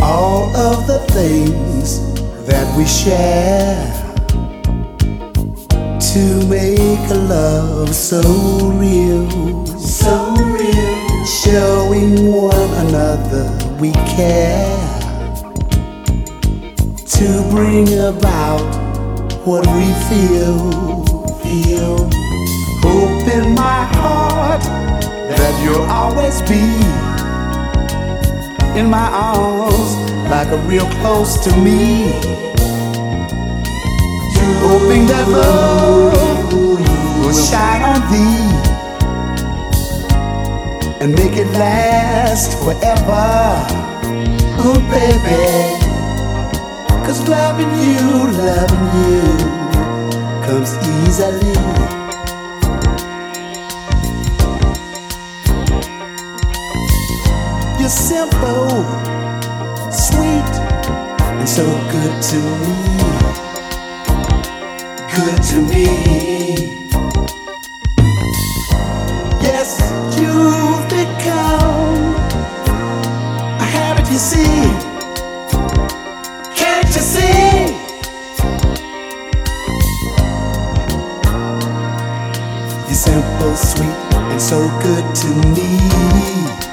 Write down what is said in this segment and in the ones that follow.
All of the things that we share to make a love so real, so real, showing one another we care to bring about what we feel, feel. Hope in my heart that you'll always be in my arms like a real close to me. Hoping that love will shine on thee and make it last forever. Oh, baby. Cause loving you, loving you comes easily. You're simple, sweet, and so good to me. Good to me. Yes, you've become a habit, you see. Can't you see? You're simple, sweet, and so good to me.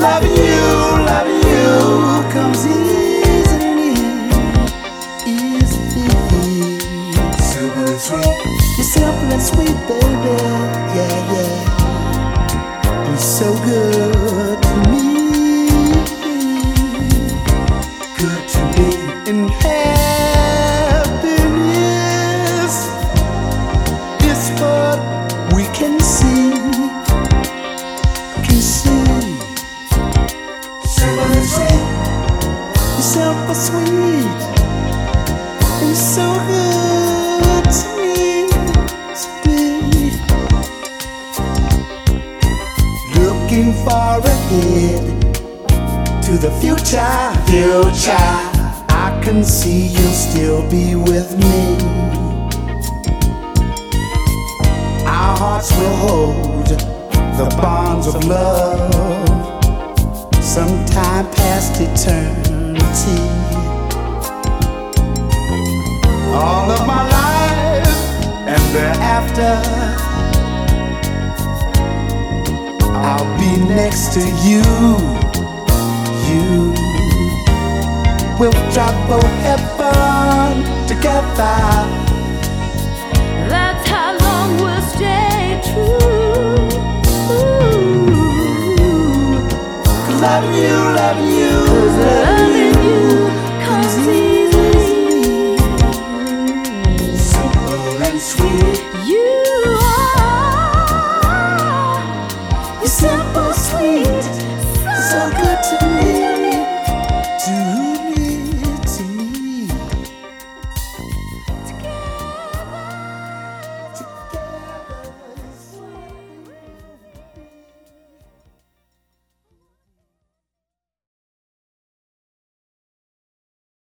You, you comes easily, easily. Sweet. You're baby. Yeah, yeah. You're so good Looking far ahead to the future. Future. I can see you'll still be with me. Our hearts will hold the bonds of love sometime past next to you, you We'll travel heaven together. That's how long we'll stay true. Loving you, loving you, loving you comes easy. Simple and sweet. You are. You're simple.